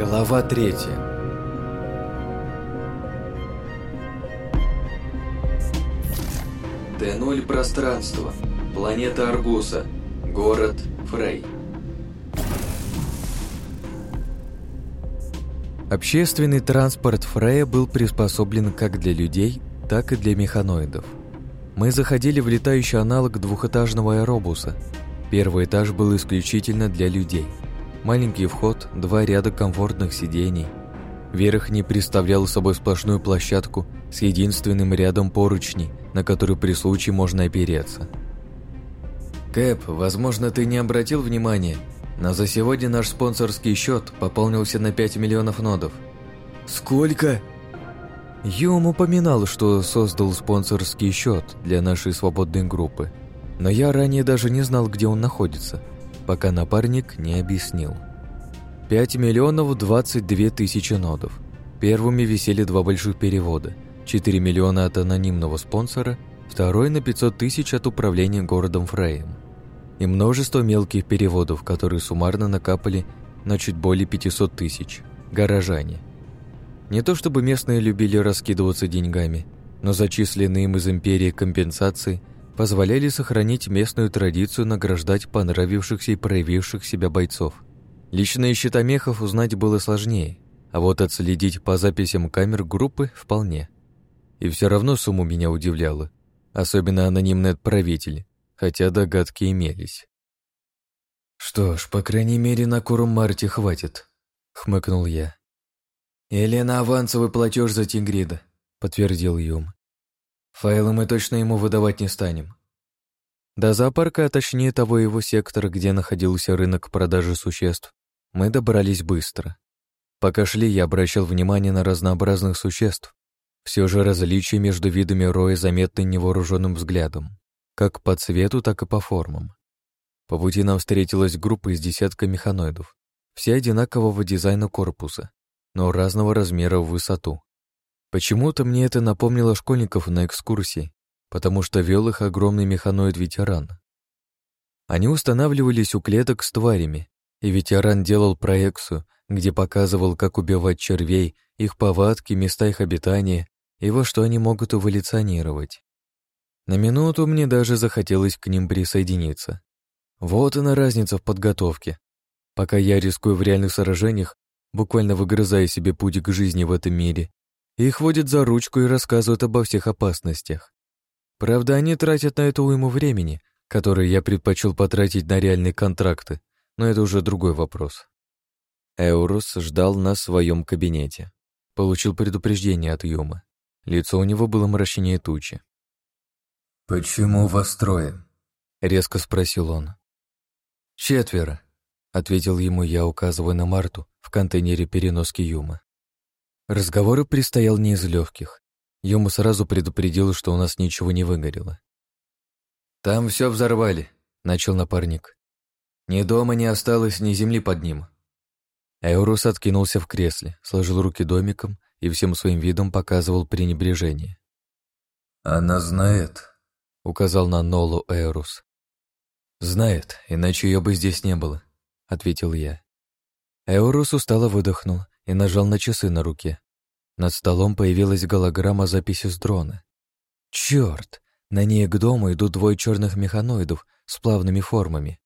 Глава третья. Т0 пространство. Планета Аргуса. Город Фрей. Общественный транспорт Фрея был приспособлен как для людей, так и для механоидов. Мы заходили в летающий аналог двухэтажного аэробуса. Первый этаж был исключительно для людей – Маленький вход, два ряда комфортных сидений. Верхний представлял собой сплошную площадку с единственным рядом поручней, на который при случае можно опереться. «Кэп, возможно, ты не обратил внимания, но за сегодня наш спонсорский счет пополнился на 5 миллионов нодов». «Сколько?» Юм упоминал, что создал спонсорский счет для нашей свободной группы, но я ранее даже не знал, где он находится – пока напарник не объяснил. 5 миллионов 22 тысячи нодов. Первыми висели два больших перевода. 4 миллиона от анонимного спонсора, второй на 500 тысяч от управления городом Фрейм И множество мелких переводов, которые суммарно накапали на чуть более 500 тысяч. Горожане. Не то чтобы местные любили раскидываться деньгами, но зачисленные им из империи компенсации – позволяли сохранить местную традицию награждать понравившихся и проявивших себя бойцов. Личные счета мехов узнать было сложнее, а вот отследить по записям камер группы вполне. И все равно сумму меня удивляла, особенно анонимный отправитель, хотя догадки имелись. «Что ж, по крайней мере, на Курум Марте хватит», — хмыкнул я. «Или на авансовый платеж за Тингрида», — подтвердил Юм. Файлы мы точно ему выдавать не станем. До зоопарка, а точнее того его сектора, где находился рынок продажи существ, мы добрались быстро. Пока шли, я обращал внимание на разнообразных существ. Все же различия между видами роя заметны невооруженным взглядом, как по цвету, так и по формам. По пути нам встретилась группа из десятка механоидов, все одинакового дизайна корпуса, но разного размера в высоту. Почему-то мне это напомнило школьников на экскурсии, потому что вел их огромный механоид-ветеран. Они устанавливались у клеток с тварями, и ветеран делал проекцию, где показывал, как убивать червей, их повадки, места их обитания и во что они могут эволюционировать. На минуту мне даже захотелось к ним присоединиться. Вот она разница в подготовке. Пока я рискую в реальных сражениях, буквально выгрызая себе путь к жизни в этом мире, их водят за ручку и рассказывают обо всех опасностях. Правда, они тратят на это уйму времени, которое я предпочел потратить на реальные контракты, но это уже другой вопрос. Эурус ждал нас в своем кабинете. Получил предупреждение от Юма. Лицо у него было мрачнее тучи. «Почему вас трое?» — резко спросил он. «Четверо», — ответил ему я, указывая на Марту в контейнере переноски Юма. Разговору предстоял не из легких. Ему сразу предупредил, что у нас ничего не выгорело. «Там все взорвали», — начал напарник. «Ни дома не осталось, ни земли под ним». Эурус откинулся в кресле, сложил руки домиком и всем своим видом показывал пренебрежение. «Она знает», — указал на Нолу Эурус. «Знает, иначе ее бы здесь не было», — ответил я. Эурус устало выдохнул, и нажал на часы на руке. Над столом появилась голограмма записи с дрона. Черт! На ней к дому идут двое черных механоидов с плавными формами.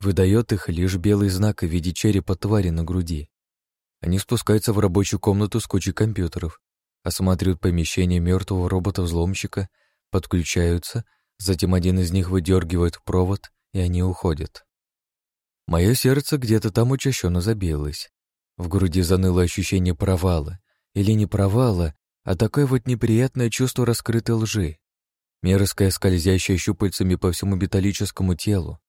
Выдает их лишь белый знак в виде черепа твари на груди. Они спускаются в рабочую комнату с кучей компьютеров, осматривают помещение мертвого робота-взломщика, подключаются, затем один из них выдергивает провод, и они уходят. Мое сердце где-то там учащенно забилось. В груди заныло ощущение провала. Или не провала, а такое вот неприятное чувство раскрытой лжи. Мерзкая, скользящая щупальцами по всему металлическому телу.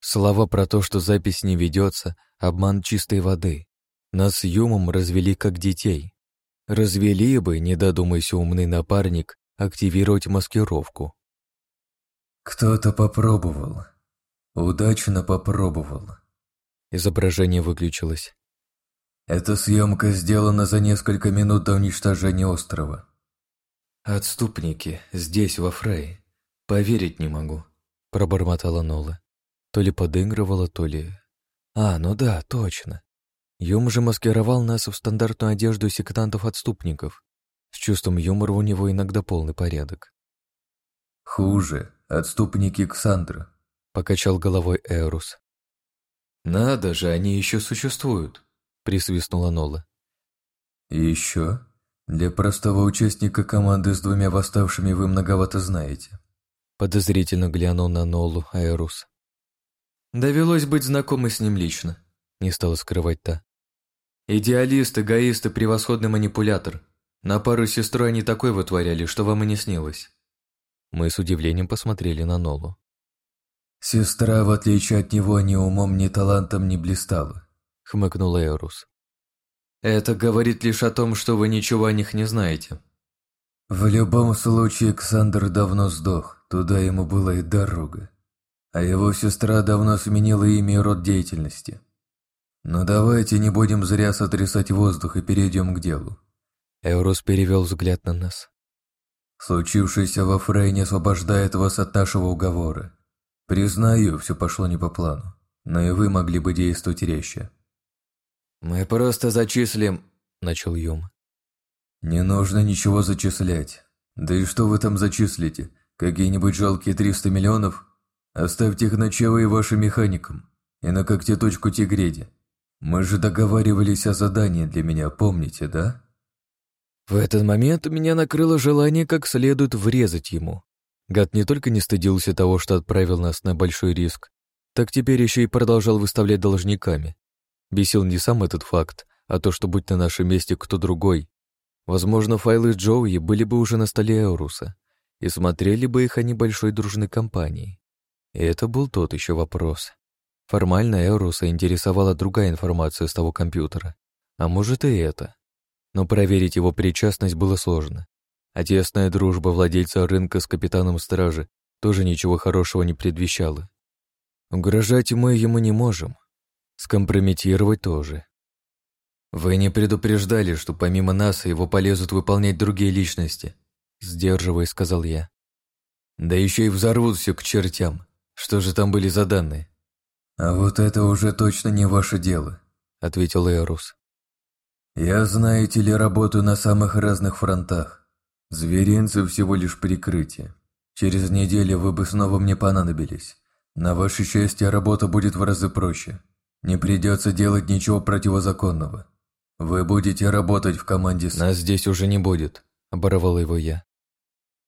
Слова про то, что запись не ведется, обман чистой воды. Нас с Юмом развели как детей. Развели бы, не додумайся умный напарник, активировать маскировку. «Кто-то попробовал. Удачно попробовал». Изображение выключилось. Эта съемка сделана за несколько минут до уничтожения острова. «Отступники, здесь, во Фрей. Поверить не могу», — пробормотала Нола. То ли подыгрывала, то ли... «А, ну да, точно. Юм же маскировал нас в стандартную одежду сектантов-отступников. С чувством юмора у него иногда полный порядок». «Хуже. Отступники Ксандра», — покачал головой Эрус. «Надо же, они еще существуют присвистнула Нола. Еще. Для простого участника команды с двумя восставшими вы многовато знаете». Подозрительно глянул на Нолу Айрус. «Довелось быть знакомой с ним лично», — не стала скрывать та. «Идеалист, эгоист и превосходный манипулятор. На пару с сестрой они такой вытворяли, что вам и не снилось». Мы с удивлением посмотрели на Нолу. «Сестра, в отличие от него, ни умом, ни талантом не блистала. — хмыкнула Эрус. «Это говорит лишь о том, что вы ничего о них не знаете». «В любом случае, Ксандр давно сдох, туда ему была и дорога. А его сестра давно сменила имя и род деятельности. Но давайте не будем зря сотрясать воздух и перейдем к делу». Эурус перевел взгляд на нас. «Случившееся во Фрейне освобождает вас от нашего уговора. Признаю, все пошло не по плану, но и вы могли бы действовать резче». «Мы просто зачислим», — начал Юм. «Не нужно ничего зачислять. Да и что вы там зачислите? Какие-нибудь жалкие 300 миллионов? Оставьте их на ЧВ и вашим механикам, и на когтеточку Тигреди. Мы же договаривались о задании для меня, помните, да?» В этот момент меня накрыло желание как следует врезать ему. Гад не только не стыдился того, что отправил нас на большой риск, так теперь еще и продолжал выставлять должниками. Бесил не сам этот факт, а то, что будь на нашем месте кто другой. Возможно, файлы Джоуи были бы уже на столе Эоруса и смотрели бы их они большой дружной компанией. И это был тот еще вопрос. Формально Эоруса интересовала другая информация с того компьютера, а может и это. Но проверить его причастность было сложно. А тесная дружба владельца рынка с капитаном стражи тоже ничего хорошего не предвещала. Угрожать мы ему не можем, Скомпрометировать тоже. Вы не предупреждали, что помимо нас его полезут выполнять другие личности, сдерживая, сказал я. Да еще и взорвут все к чертям. Что же там были за данные? А вот это уже точно не ваше дело, ответил Эрус. Я, знаете ли, работаю на самых разных фронтах. Зверинцы всего лишь прикрытие. Через неделю вы бы снова мне понадобились. На ваше счастье, работа будет в разы проще. Не придется делать ничего противозаконного. Вы будете работать в команде с... Нас здесь уже не будет, оборвал его я.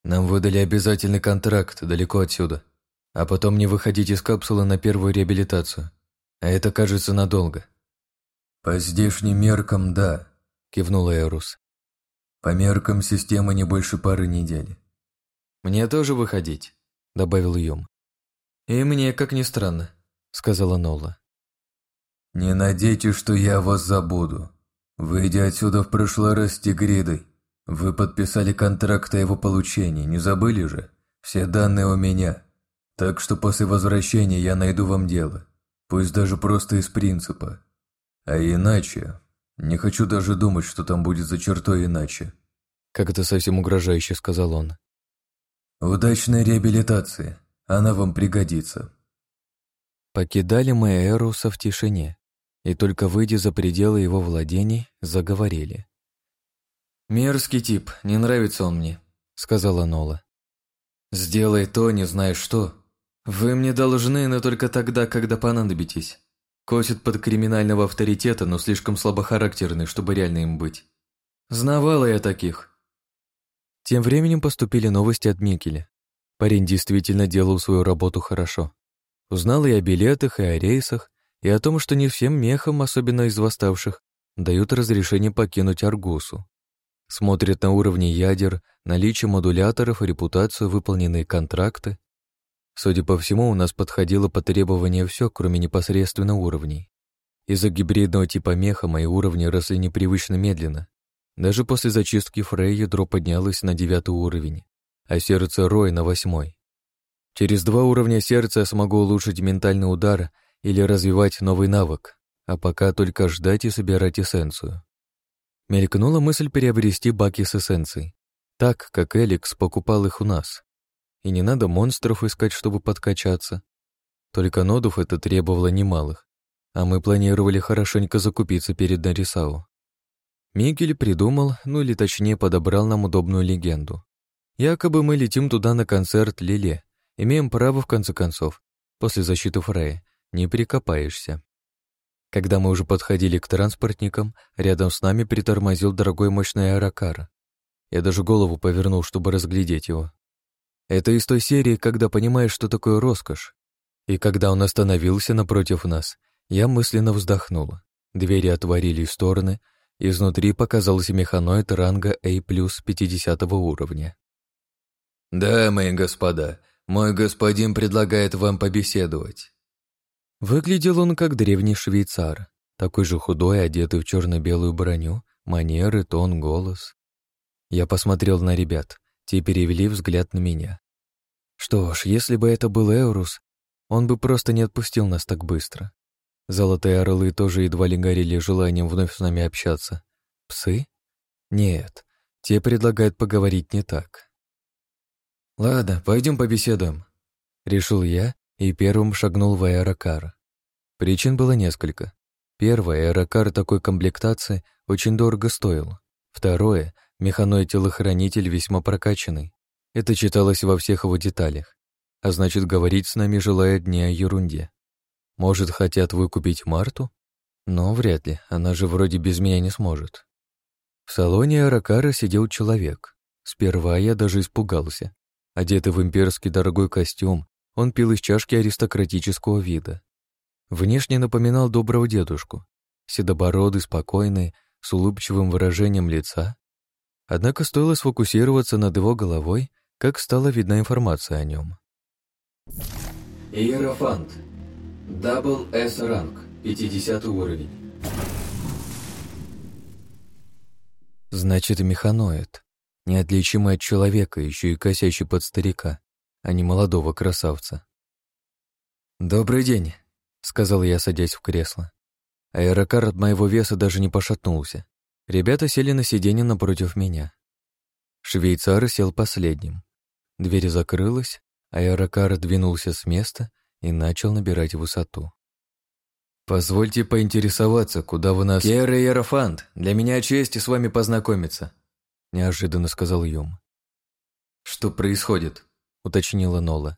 Нам выдали обязательный контракт далеко отсюда. А потом не выходить из капсулы на первую реабилитацию. А это кажется надолго. По здешним меркам, да, кивнул Эрус. По меркам системы не больше пары недель. Мне тоже выходить, добавил Юм. И мне, как ни странно, сказала Нола. Не надейтесь, что я вас забуду. Выйдя отсюда в прошлый раз вы подписали контракт о его получении, не забыли же? Все данные у меня. Так что после возвращения я найду вам дело. Пусть даже просто из принципа. А иначе... Не хочу даже думать, что там будет за чертой иначе. Как это совсем угрожающе, сказал он. Удачной реабилитации. Она вам пригодится. Покидали мы Эруса в тишине и только выйдя за пределы его владений, заговорили. «Мерзкий тип, не нравится он мне», — сказала Нола. «Сделай то, не знаешь что. Вы мне должны, но только тогда, когда понадобитесь. Косит под криминального авторитета, но слишком слабохарактерный, чтобы реально им быть. Знавала я таких». Тем временем поступили новости от Микеля. Парень действительно делал свою работу хорошо. Узнал и о билетах, и о рейсах, и о том, что не всем мехам, особенно из восставших, дают разрешение покинуть Аргусу. Смотрят на уровни ядер, наличие модуляторов, репутацию, выполненные контракты. Судя по всему, у нас подходило по требованию все, кроме непосредственно уровней. Из-за гибридного типа меха мои уровни росли непривычно медленно. Даже после зачистки Фрей ядро поднялось на девятый уровень, а сердце Роя на восьмой. Через два уровня сердца я смогу улучшить ментальный удар или развивать новый навык, а пока только ждать и собирать эссенцию. Мелькнула мысль приобрести баки с эссенцией, так, как Эликс покупал их у нас. И не надо монстров искать, чтобы подкачаться. Только нодов это требовало немалых, а мы планировали хорошенько закупиться перед Нарисау. Мигель придумал, ну или точнее подобрал нам удобную легенду. Якобы мы летим туда на концерт Лиле, имеем право, в конце концов, после защиты Фрея, не перекопаешься. Когда мы уже подходили к транспортникам, рядом с нами притормозил дорогой мощный аэрокар. Я даже голову повернул, чтобы разглядеть его. Это из той серии, когда понимаешь, что такое роскошь. И когда он остановился напротив нас, я мысленно вздохнул. Двери отворили в стороны, изнутри показался механоид ранга A+, 50 уровня. Да, мои господа, мой господин предлагает вам побеседовать». Выглядел он как древний швейцар, такой же худой, одетый в черно-белую броню, манеры, тон, голос. Я посмотрел на ребят, те перевели взгляд на меня. Что ж, если бы это был Эурус, он бы просто не отпустил нас так быстро. Золотые орлы тоже едва ли горели желанием вновь с нами общаться. Псы? Нет, те предлагают поговорить не так. «Ладно, пойдем побеседуем», — решил я и первым шагнул в аэрокар. Причин было несколько. Первое, аэрокар такой комплектации очень дорого стоил. Второе, механой телохранитель весьма прокачанный. Это читалось во всех его деталях. А значит, говорить с нами желает не о ерунде. Может, хотят выкупить Марту? Но вряд ли, она же вроде без меня не сможет. В салоне аэрокара сидел человек. Сперва я даже испугался. Одетый в имперский дорогой костюм, он пил из чашки аристократического вида. Внешне напоминал доброго дедушку, седобородый, спокойный, с улыбчивым выражением лица. Однако стоило сфокусироваться над его головой, как стала видна информация о нем. Иерофант. Дабл С ранг. 50 уровень. Значит, механоид. Неотличимый от человека, еще и косящий под старика а не молодого красавца. «Добрый день», — сказал я, садясь в кресло. Аэрокар от моего веса даже не пошатнулся. Ребята сели на сиденье напротив меня. Швейцар сел последним. Дверь закрылась, аэрокар двинулся с места и начал набирать высоту. «Позвольте поинтересоваться, куда вы нас...» «Кера Ерофант, для меня честь и с вами познакомиться», — неожиданно сказал Юм. «Что происходит?» уточнила Нола.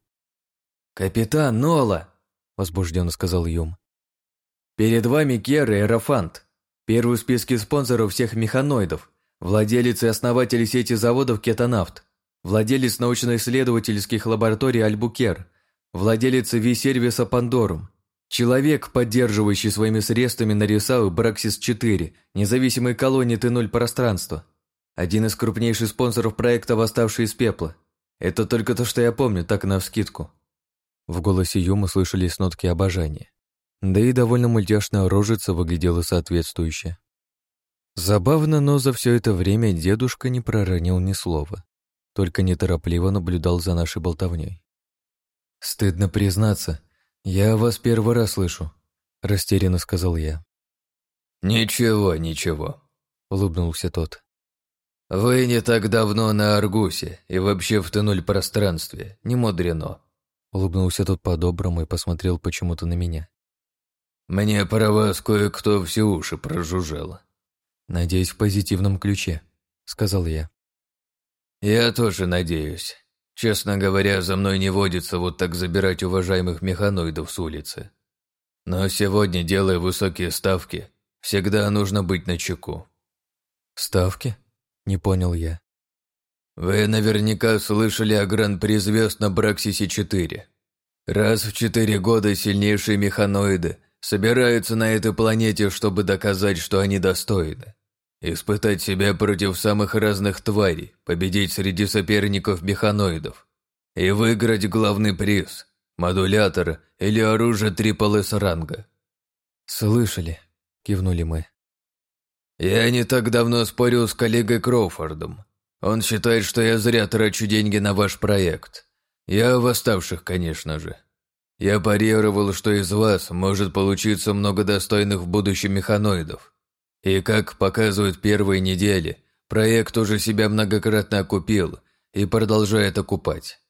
«Капитан Нола!» — возбужденно сказал Юм. «Перед вами Кера Эрофант, первый в списке спонсоров всех механоидов, владелец и основатель сети заводов Кетонавт. владелец научно-исследовательских лабораторий Альбукер, владелец Ви-сервиса Пандорум, человек, поддерживающий своими средствами Нарисау Браксис-4, независимой колонии Т-0 пространства, один из крупнейших спонсоров проекта «Восставший из пепла», это только то, что я помню, так навскидку». В голосе Юма слышались нотки обожания. Да и довольно мультяшная рожица выглядела соответствующе. Забавно, но за все это время дедушка не проронил ни слова. Только неторопливо наблюдал за нашей болтовней. «Стыдно признаться, я вас первый раз слышу», — растерянно сказал я. «Ничего, ничего», — улыбнулся тот. Вы не так давно на Аргусе и вообще в втянули пространстве. Не мудрено. Улыбнулся тот по-доброму и посмотрел почему-то на меня. Мне про вас кое-кто все уши прожужжало. Надеюсь, в позитивном ключе, сказал я. Я тоже надеюсь. Честно говоря, за мной не водится вот так забирать уважаемых механоидов с улицы. Но сегодня, делая высокие ставки, всегда нужно быть начеку. Ставки? не понял я. «Вы наверняка слышали о гран-при звезд на Браксисе-4. Раз в четыре года сильнейшие механоиды собираются на этой планете, чтобы доказать, что они достойны. Испытать себя против самых разных тварей, победить среди соперников механоидов и выиграть главный приз – модулятор или оружие трипл-эс ранга». «Слышали», – кивнули мы. Я не так давно спорил с коллегой Кроуфордом. Он считает, что я зря трачу деньги на ваш проект. Я в оставших, конечно же. Я парировал, что из вас может получиться много достойных в будущем механоидов. И как показывают первые недели, проект уже себя многократно окупил и продолжает окупать.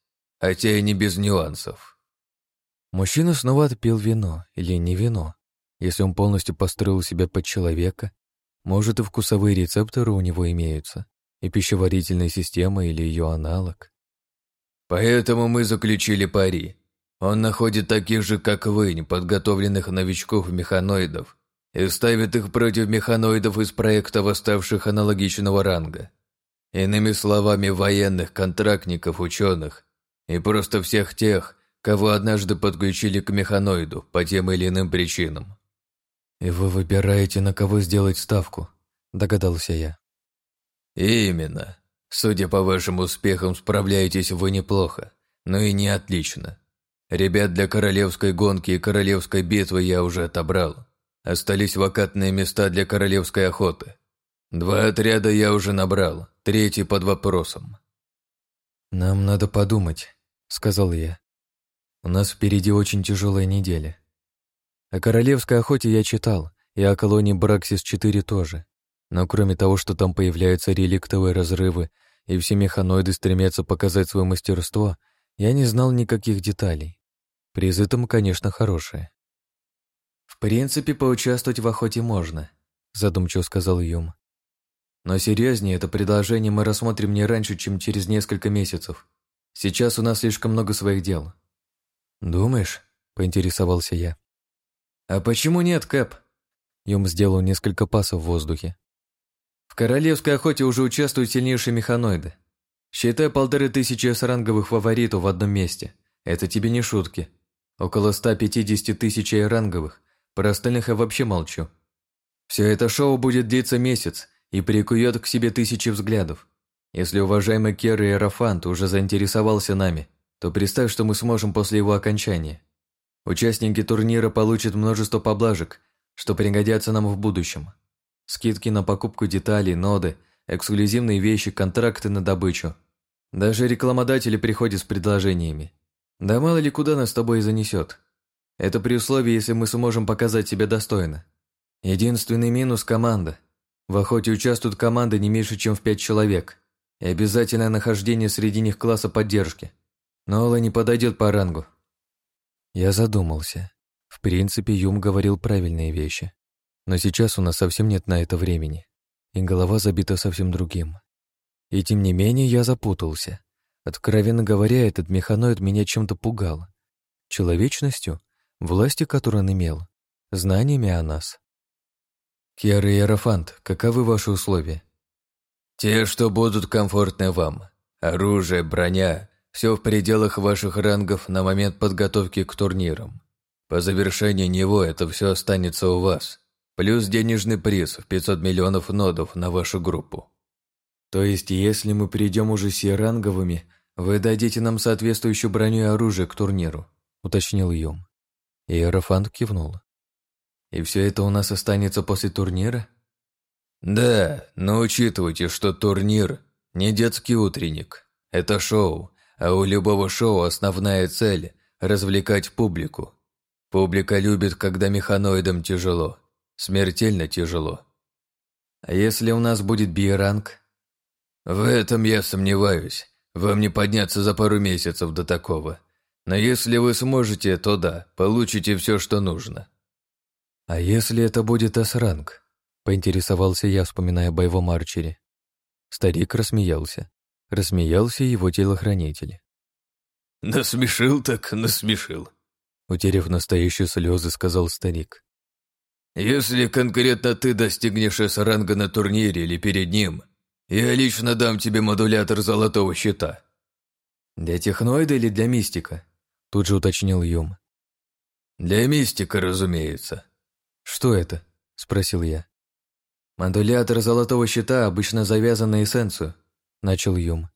Хотя и не без нюансов. Мужчина снова отпил вино или не вино. Если он полностью построил себя под человека, может, и вкусовые рецепторы у него имеются, и пищеварительная система или ее аналог. Поэтому мы заключили пари. Он находит таких же, как вы, неподготовленных новичков-механоидов, и ставит их против механоидов из проекта восставших аналогичного ранга. Иными словами, военных, контрактников, ученых и просто всех тех, кого однажды подключили к механоиду по тем или иным причинам. «И вы выбираете, на кого сделать ставку», — догадался я. «Именно. Судя по вашим успехам, справляетесь вы неплохо, но и не отлично. Ребят для королевской гонки и королевской битвы я уже отобрал. Остались вакантные места для королевской охоты. Два отряда я уже набрал, третий под вопросом». «Нам надо подумать», — сказал я. «У нас впереди очень тяжелая неделя. О королевской охоте я читал, и о колонии Браксис-4 тоже. Но кроме того, что там появляются реликтовые разрывы, и все механоиды стремятся показать свое мастерство, я не знал никаких деталей. Призы там, конечно, хорошие. «В принципе, поучаствовать в охоте можно», — задумчиво сказал Юм. «Но серьезнее это предложение мы рассмотрим не раньше, чем через несколько месяцев. Сейчас у нас слишком много своих дел». «Думаешь?» — поинтересовался я. «А почему нет, Кэп?» Юм сделал несколько пасов в воздухе. «В королевской охоте уже участвуют сильнейшие механоиды. Считай полторы тысячи эсранговых фаворитов в одном месте. Это тебе не шутки. Около 150 тысяч эранговых. Про остальных я вообще молчу. Все это шоу будет длиться месяц и прикует к себе тысячи взглядов. Если уважаемый Кер и Эрофант уже заинтересовался нами, то представь, что мы сможем после его окончания. Участники турнира получат множество поблажек, что пригодятся нам в будущем. Скидки на покупку деталей, ноды, эксклюзивные вещи, контракты на добычу. Даже рекламодатели приходят с предложениями. Да мало ли куда нас с тобой занесет. Это при условии, если мы сможем показать себя достойно. Единственный минус – команда. В охоте участвуют команды не меньше, чем в пять человек. И обязательное нахождение среди них класса поддержки. Но Ола не подойдет по рангу. Я задумался. В принципе, Юм говорил правильные вещи. Но сейчас у нас совсем нет на это времени, и голова забита совсем другим. И тем не менее я запутался. Откровенно говоря, этот механоид меня чем-то пугал. Человечностью, властью, которую он имел, знаниями о нас. Кьяра и Арафант, каковы ваши условия? Те, что будут комфортны вам. Оружие, броня, все в пределах ваших рангов на момент подготовки к турнирам. По завершении него это все останется у вас. Плюс денежный приз в 500 миллионов нодов на вашу группу. То есть, если мы придем уже сиранговыми, вы дадите нам соответствующую броню и оружие к турниру, уточнил Юм. Иерофант кивнул. И все это у нас останется после турнира? Да, но учитывайте, что турнир не детский утренник. Это шоу, а у любого шоу основная цель – развлекать публику. Публика любит, когда механоидам тяжело, смертельно тяжело. А если у нас будет биеранг? В этом я сомневаюсь. Вам не подняться за пару месяцев до такого. Но если вы сможете, то да, получите все, что нужно. А если это будет асранг? Поинтересовался я, вспоминая о боевом арчере. Старик рассмеялся. — рассмеялся его телохранитель. «Насмешил так насмешил», — утерев настоящие слезы, сказал старик. «Если конкретно ты достигнешь эсранга на турнире или перед ним, я лично дам тебе модулятор золотого щита». «Для техноида или для мистика?» — тут же уточнил Юм. «Для мистика, разумеется». «Что это?» — спросил я. «Модулятор золотого щита обычно завязан на эссенцию», — начал Юм.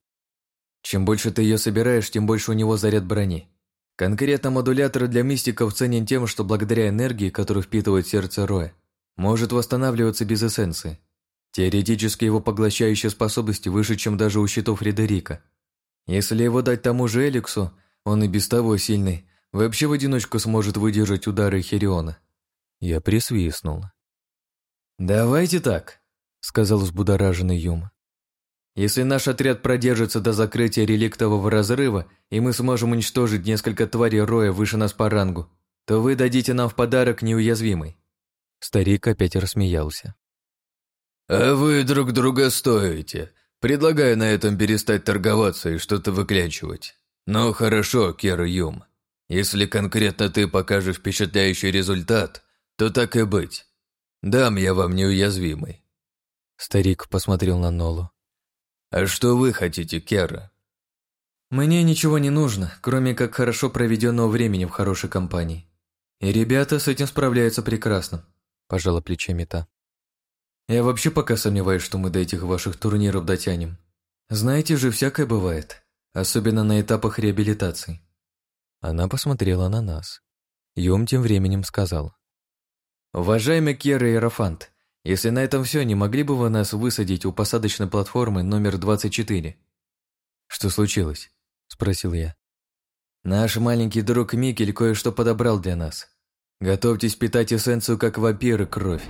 «Чем больше ты ее собираешь, тем больше у него заряд брони. Конкретно модулятор для мистиков ценен тем, что благодаря энергии, которую впитывает сердце Роя, может восстанавливаться без эссенции. Теоретически его поглощающие способности выше, чем даже у щитов Фредерика. Если его дать тому же Эликсу, он и без того сильный, вообще в одиночку сможет выдержать удары Хериона». Я присвистнул. «Давайте так», — сказал взбудораженный Юм. Если наш отряд продержится до закрытия реликтового разрыва, и мы сможем уничтожить несколько тварей роя выше нас по рангу, то вы дадите нам в подарок неуязвимый». Старик опять рассмеялся. «А вы друг друга стоите. Предлагаю на этом перестать торговаться и что-то выклячивать. Ну хорошо, Кер Юм. Если конкретно ты покажешь впечатляющий результат, то так и быть. Дам я вам неуязвимый». Старик посмотрел на Нолу. «А что вы хотите, Кера?» «Мне ничего не нужно, кроме как хорошо проведенного времени в хорошей компании. И ребята с этим справляются прекрасно», – пожала плечами та. «Я вообще пока сомневаюсь, что мы до этих ваших турниров дотянем. Знаете же, всякое бывает, особенно на этапах реабилитации». Она посмотрела на нас. Йом тем временем сказал. «Уважаемый Кера Иерофант, если на этом все, не могли бы вы нас высадить у посадочной платформы номер 24?» «Что случилось?» – спросил я. «Наш маленький друг Микель кое-что подобрал для нас. Готовьтесь питать эссенцию, как вампиры, кровь».